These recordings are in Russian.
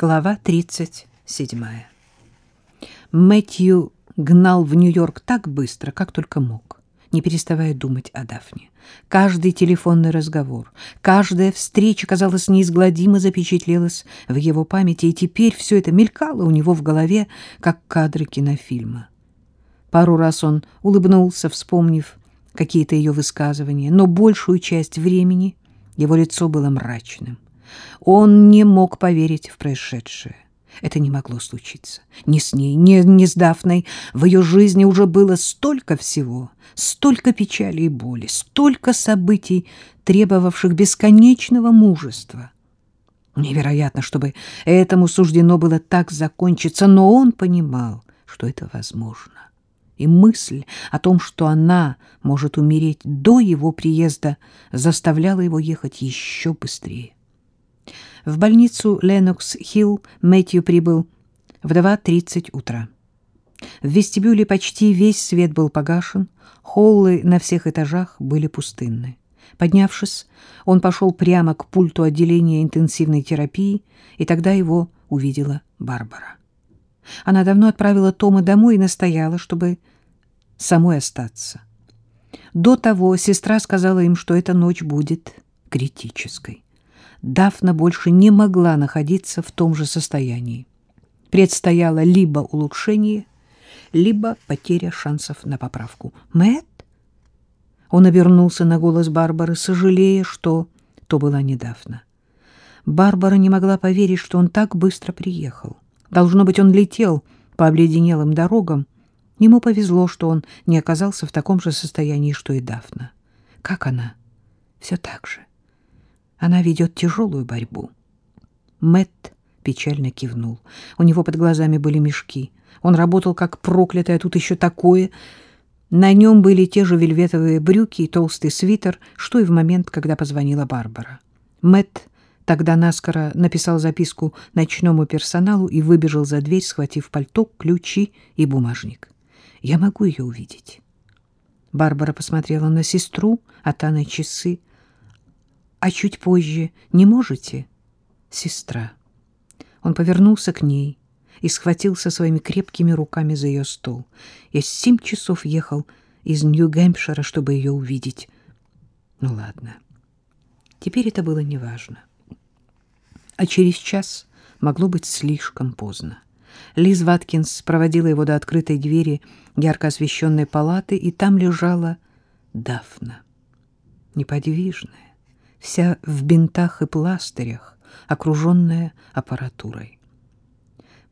Глава 37. Мэтью гнал в Нью-Йорк так быстро, как только мог, не переставая думать о Дафне. Каждый телефонный разговор, каждая встреча, казалось, неизгладимо запечатлелась в его памяти, и теперь все это мелькало у него в голове, как кадры кинофильма. Пару раз он улыбнулся, вспомнив какие-то ее высказывания, но большую часть времени его лицо было мрачным. Он не мог поверить в происшедшее. Это не могло случиться. Ни с ней, ни, ни с Дафной. В ее жизни уже было столько всего, столько печали и боли, столько событий, требовавших бесконечного мужества. Невероятно, чтобы этому суждено было так закончиться, но он понимал, что это возможно. И мысль о том, что она может умереть до его приезда, заставляла его ехать еще быстрее. В больницу Ленокс-Хилл Мэтью прибыл в 2.30 утра. В вестибюле почти весь свет был погашен, холлы на всех этажах были пустынны. Поднявшись, он пошел прямо к пульту отделения интенсивной терапии, и тогда его увидела Барбара. Она давно отправила Тома домой и настояла, чтобы самой остаться. До того сестра сказала им, что эта ночь будет критической. Дафна больше не могла находиться в том же состоянии. Предстояло либо улучшение, либо потеря шансов на поправку. Мэтт? Он обернулся на голос Барбары, сожалея, что то была не Дафна. Барбара не могла поверить, что он так быстро приехал. Должно быть, он летел по обледенелым дорогам. Ему повезло, что он не оказался в таком же состоянии, что и Дафна. Как она? Все так же. Она ведет тяжелую борьбу. Мэтт печально кивнул. У него под глазами были мешки. Он работал как проклятый, а тут еще такое. На нем были те же вельветовые брюки и толстый свитер, что и в момент, когда позвонила Барбара. Мэтт тогда наскоро написал записку ночному персоналу и выбежал за дверь, схватив пальто, ключи и бумажник. «Я могу ее увидеть». Барбара посмотрела на сестру, а та на часы а чуть позже не можете, сестра? Он повернулся к ней и схватился своими крепкими руками за ее стол. Я семь часов ехал из Нью-Гэмпшира, чтобы ее увидеть. Ну ладно. Теперь это было неважно. А через час могло быть слишком поздно. Лиз Ваткинс проводила его до открытой двери ярко освещенной палаты, и там лежала Дафна, неподвижная вся в бинтах и пластырях, окруженная аппаратурой.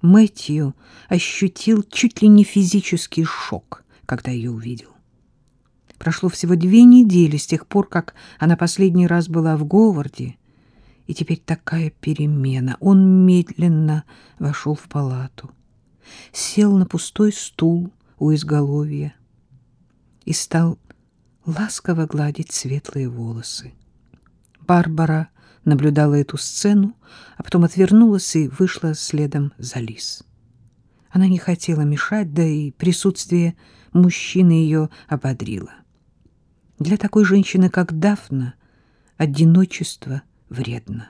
Мэтью ощутил чуть ли не физический шок, когда ее увидел. Прошло всего две недели с тех пор, как она последний раз была в Говарде, и теперь такая перемена. Он медленно вошел в палату, сел на пустой стул у изголовья и стал ласково гладить светлые волосы. Барбара наблюдала эту сцену, а потом отвернулась и вышла следом за Лиз. Она не хотела мешать, да и присутствие мужчины ее ободрило. Для такой женщины, как Дафна, одиночество вредно.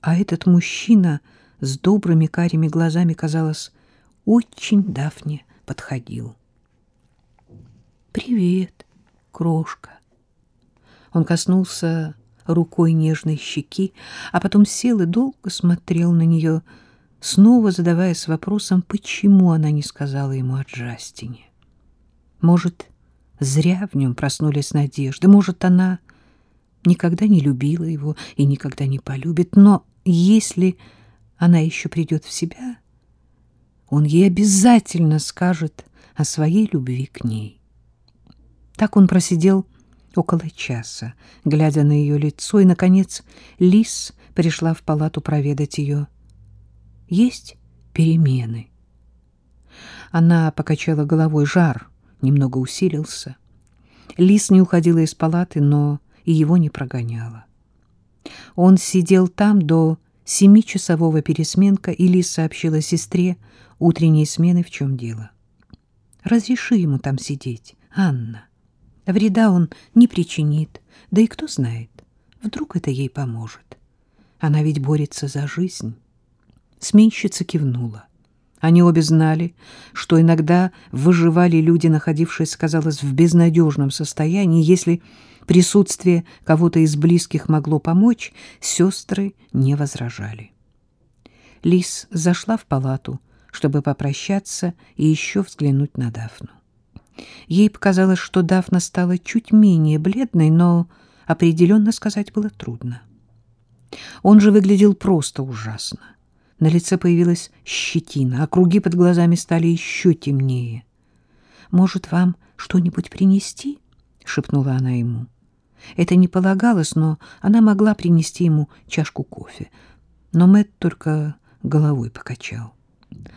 А этот мужчина с добрыми карими глазами, казалось, очень Дафне подходил. «Привет, крошка!» Он коснулся рукой нежной щеки, а потом сел и долго смотрел на нее, снова задаваясь вопросом, почему она не сказала ему о Джастине. Может, зря в нем проснулись надежды, может, она никогда не любила его и никогда не полюбит, но если она еще придет в себя, он ей обязательно скажет о своей любви к ней. Так он просидел около часа, глядя на ее лицо, и, наконец, Лис пришла в палату проведать ее. Есть перемены. Она покачала головой, жар немного усилился. Лис не уходила из палаты, но и его не прогоняла. Он сидел там до семичасового пересменка, и Лис сообщила сестре утренней смены, в чем дело. «Разреши ему там сидеть, Анна». Вреда он не причинит, да и кто знает, вдруг это ей поможет. Она ведь борется за жизнь. Сменщица кивнула. Они обе знали, что иногда выживали люди, находившиеся, казалось, в безнадежном состоянии. Если присутствие кого-то из близких могло помочь, сестры не возражали. Лис зашла в палату, чтобы попрощаться и еще взглянуть на Дафну. Ей показалось, что Дафна стала чуть менее бледной, но определенно сказать было трудно. Он же выглядел просто ужасно. На лице появилась щетина, а круги под глазами стали еще темнее. «Может, вам что-нибудь принести?» — шепнула она ему. Это не полагалось, но она могла принести ему чашку кофе. Но Мэтт только головой покачал.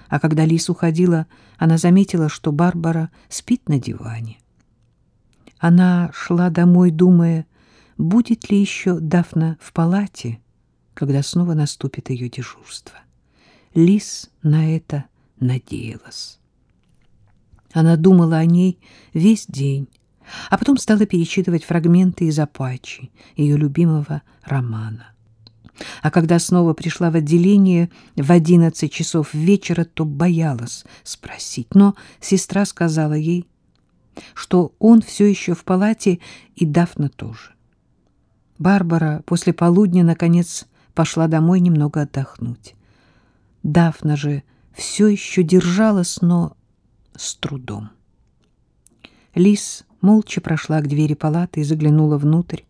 А когда Лис уходила, она заметила, что Барбара спит на диване. Она шла домой, думая, будет ли еще Дафна в палате, когда снова наступит ее дежурство. Лис на это надеялась. Она думала о ней весь день, а потом стала перечитывать фрагменты из «Апачи», ее любимого романа. А когда снова пришла в отделение в одиннадцать часов вечера, то боялась спросить. Но сестра сказала ей, что он все еще в палате, и Дафна тоже. Барбара после полудня, наконец, пошла домой немного отдохнуть. Дафна же все еще держалась, но с трудом. Лис молча прошла к двери палаты и заглянула внутрь.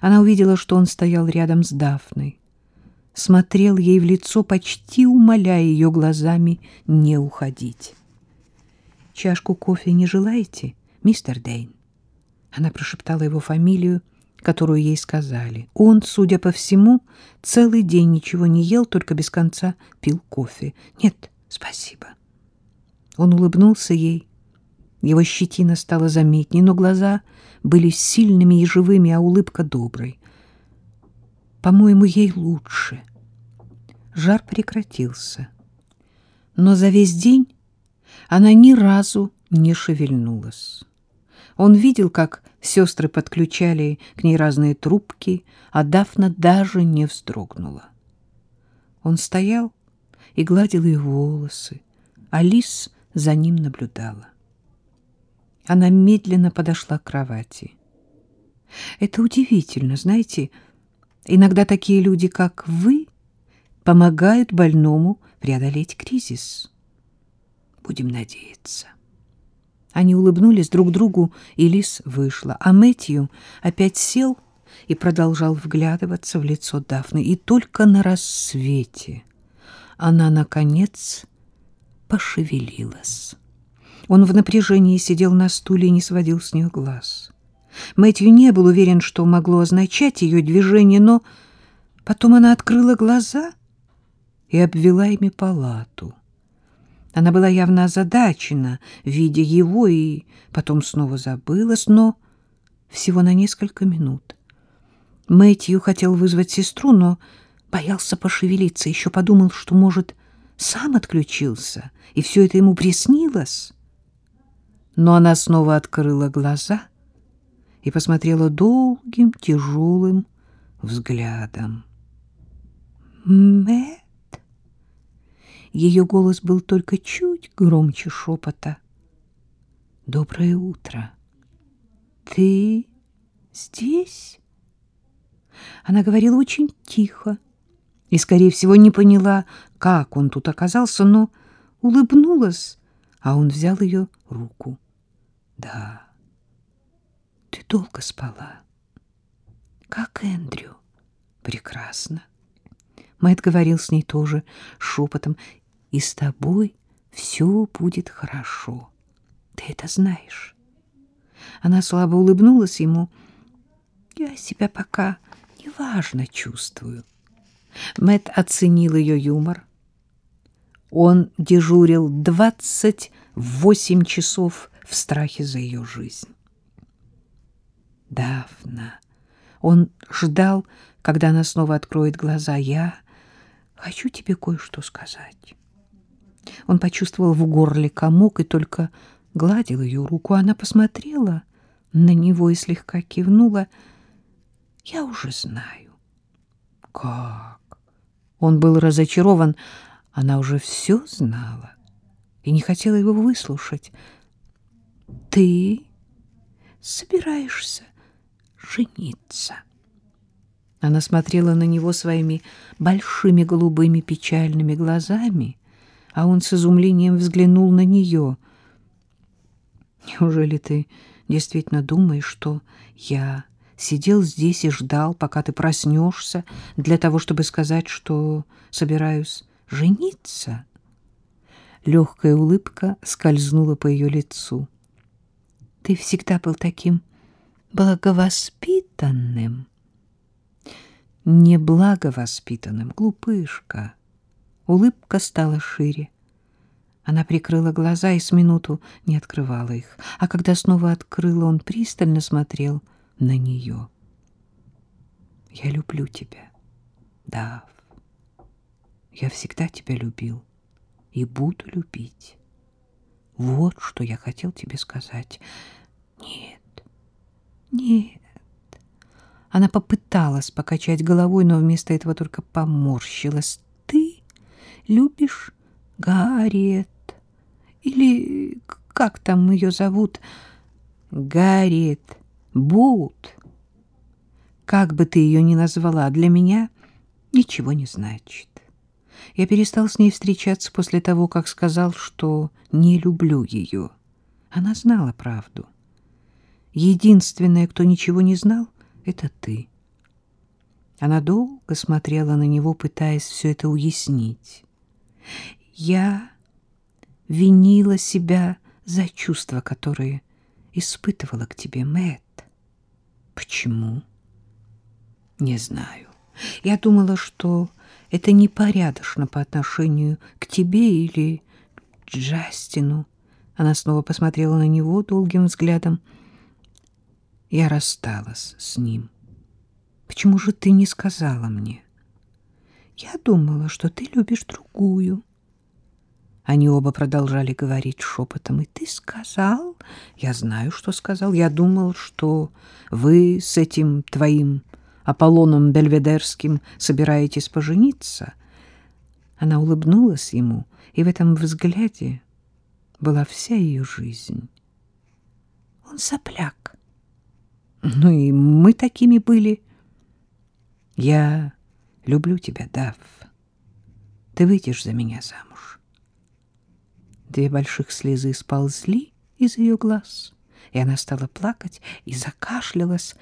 Она увидела, что он стоял рядом с Дафной. Смотрел ей в лицо, почти умоляя ее глазами не уходить. «Чашку кофе не желаете, мистер Дейн?» Она прошептала его фамилию, которую ей сказали. Он, судя по всему, целый день ничего не ел, только без конца пил кофе. «Нет, спасибо». Он улыбнулся ей. Его щетина стала заметней, но глаза были сильными и живыми, а улыбка доброй. По-моему, ей лучше. Жар прекратился. Но за весь день она ни разу не шевельнулась. Он видел, как сестры подключали к ней разные трубки, а Дафна даже не вздрогнула. Он стоял и гладил ее волосы, а Лис за ним наблюдала. Она медленно подошла к кровати. Это удивительно, знаете, Иногда такие люди, как вы, помогают больному преодолеть кризис. Будем надеяться. Они улыбнулись друг другу, и Лис вышла, а Мэтью опять сел и продолжал вглядываться в лицо Дафны. И только на рассвете она, наконец, пошевелилась. Он в напряжении сидел на стуле и не сводил с нее глаз. Мэтью не был уверен, что могло означать ее движение, но потом она открыла глаза и обвела ими палату. Она была явно озадачена, видя его, и потом снова забылась, но всего на несколько минут. Мэтью хотел вызвать сестру, но боялся пошевелиться, еще подумал, что, может, сам отключился, и все это ему приснилось. Но она снова открыла глаза — и посмотрела долгим, тяжелым взглядом. «Мэтт?» Ее голос был только чуть громче шепота. «Доброе утро! Ты здесь?» Она говорила очень тихо и, скорее всего, не поняла, как он тут оказался, но улыбнулась, а он взял ее руку. «Да». Ты долго спала. Как Эндрю? Прекрасно. Мэтт говорил с ней тоже шепотом. И с тобой все будет хорошо. Ты это знаешь. Она слабо улыбнулась ему. Я себя пока неважно чувствую. Мэтт оценил ее юмор. Он дежурил двадцать восемь часов в страхе за ее жизнь. Дафна. Он ждал, когда она снова откроет глаза. Я хочу тебе кое-что сказать. Он почувствовал в горле комок и только гладил ее руку. Она посмотрела на него и слегка кивнула. Я уже знаю. Как? Он был разочарован. Она уже все знала и не хотела его выслушать. «Ты собираешься жениться?» Она смотрела на него своими большими голубыми печальными глазами, а он с изумлением взглянул на нее. «Неужели ты действительно думаешь, что я сидел здесь и ждал, пока ты проснешься, для того, чтобы сказать, что собираюсь жениться?» Легкая улыбка скользнула по ее лицу. «Ты всегда был таким благовоспитанным». «Неблаговоспитанным, глупышка». Улыбка стала шире. Она прикрыла глаза и с минуту не открывала их, а когда снова открыла, он пристально смотрел на нее. «Я люблю тебя, Дав. Я всегда тебя любил и буду любить. Вот что я хотел тебе сказать. Нет, нет». Она попыталась покачать головой, но вместо этого только поморщилась. «Ты любишь Гарриет?» или как там ее зовут, Гарриет Бут. Как бы ты ее ни назвала, для меня ничего не значит. Я перестал с ней встречаться после того, как сказал, что не люблю ее. Она знала правду. Единственное, кто ничего не знал, — это ты. Она долго смотрела на него, пытаясь все это уяснить. Я винила себя за чувства, которые испытывала к тебе, Мэтт. Почему? Не знаю. Я думала, что это непорядочно по отношению к тебе или к Джастину. Она снова посмотрела на него долгим взглядом. Я рассталась с ним. Почему же ты не сказала мне? Я думала, что ты любишь другую. Они оба продолжали говорить шепотом. «И ты сказал?» «Я знаю, что сказал. Я думал, что вы с этим твоим Аполлоном Бельведерским собираетесь пожениться». Она улыбнулась ему, и в этом взгляде была вся ее жизнь. Он сопляк. Ну и мы такими были. Я люблю тебя, Дав. Ты выйдешь за меня замуж. Две больших слезы сползли из ее глаз, и она стала плакать и закашлялась.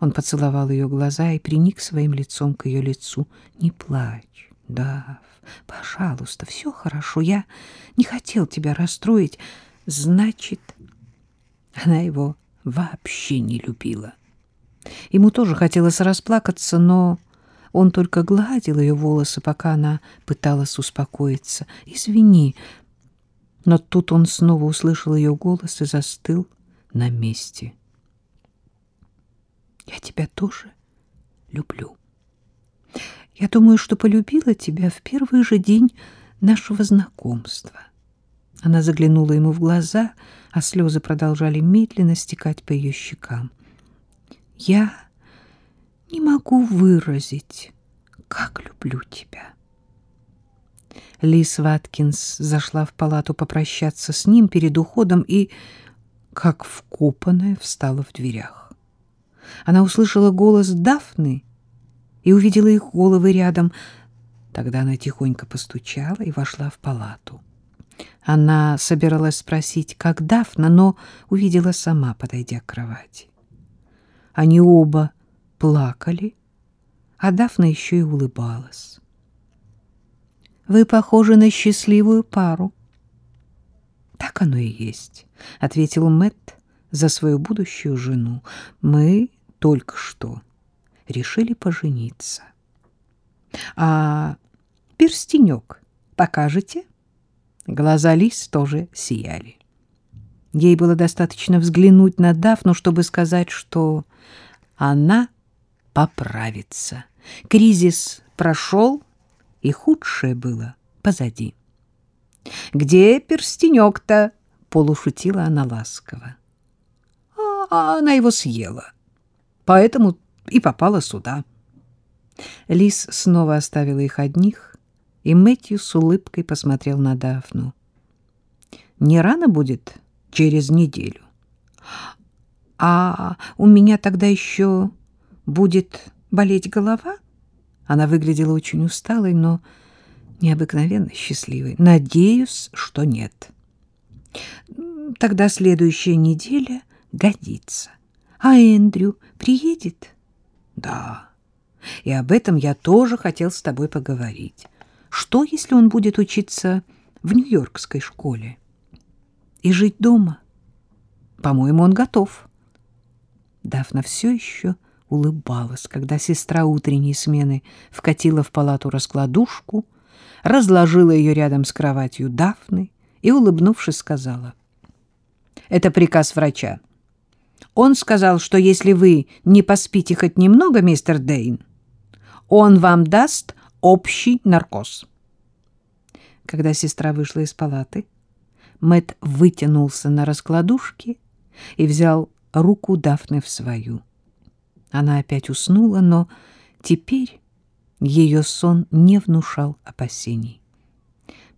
Он поцеловал ее глаза и приник своим лицом к ее лицу. «Не плачь, Дав, пожалуйста, все хорошо. Я не хотел тебя расстроить. Значит, она его вообще не любила. Ему тоже хотелось расплакаться, но он только гладил ее волосы, пока она пыталась успокоиться. «Извини, но тут он снова услышал ее голос и застыл на месте. «Я тебя тоже люблю. Я думаю, что полюбила тебя в первый же день нашего знакомства». Она заглянула ему в глаза, а слезы продолжали медленно стекать по ее щекам. «Я не могу выразить, как люблю тебя». Лис Ваткинс зашла в палату попрощаться с ним перед уходом и, как вкопанная, встала в дверях. Она услышала голос Дафны и увидела их головы рядом. Тогда она тихонько постучала и вошла в палату. Она собиралась спросить, как Дафна, но увидела сама, подойдя к кровати. Они оба плакали, а Дафна еще и улыбалась. Вы похожи на счастливую пару. Так оно и есть, ответил Мэтт за свою будущую жену. Мы только что решили пожениться. А перстенек покажете? Глаза Лис тоже сияли. Ей было достаточно взглянуть на Дафну, чтобы сказать, что она поправится. Кризис прошел, и худшее было позади. «Где перстенек-то?» — полушутила она ласково. «А она его съела, поэтому и попала сюда». Лис снова оставила их одних. И Мэтью с улыбкой посмотрел на Дафну. «Не рано будет через неделю?» «А у меня тогда еще будет болеть голова?» Она выглядела очень усталой, но необыкновенно счастливой. «Надеюсь, что нет». «Тогда следующая неделя годится. А Эндрю приедет?» «Да, и об этом я тоже хотел с тобой поговорить. Что, если он будет учиться в Нью-Йоркской школе и жить дома? По-моему, он готов». Дафна все еще улыбалась, когда сестра утренней смены вкатила в палату раскладушку, разложила ее рядом с кроватью Дафны и, улыбнувшись, сказала. «Это приказ врача. Он сказал, что если вы не поспите хоть немного, мистер Дейн, он вам даст общий наркоз». Когда сестра вышла из палаты, Мэт вытянулся на раскладушке и взял руку Дафны в свою. Она опять уснула, но теперь ее сон не внушал опасений.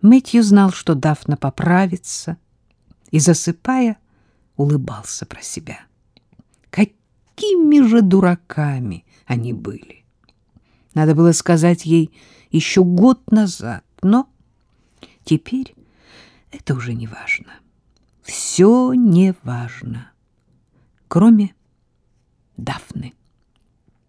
Мэтью знал, что Дафна поправится, и, засыпая, улыбался про себя. Какими же дураками они были! Надо было сказать ей еще год назад, но теперь это уже не важно. Все не важно, кроме Дафны.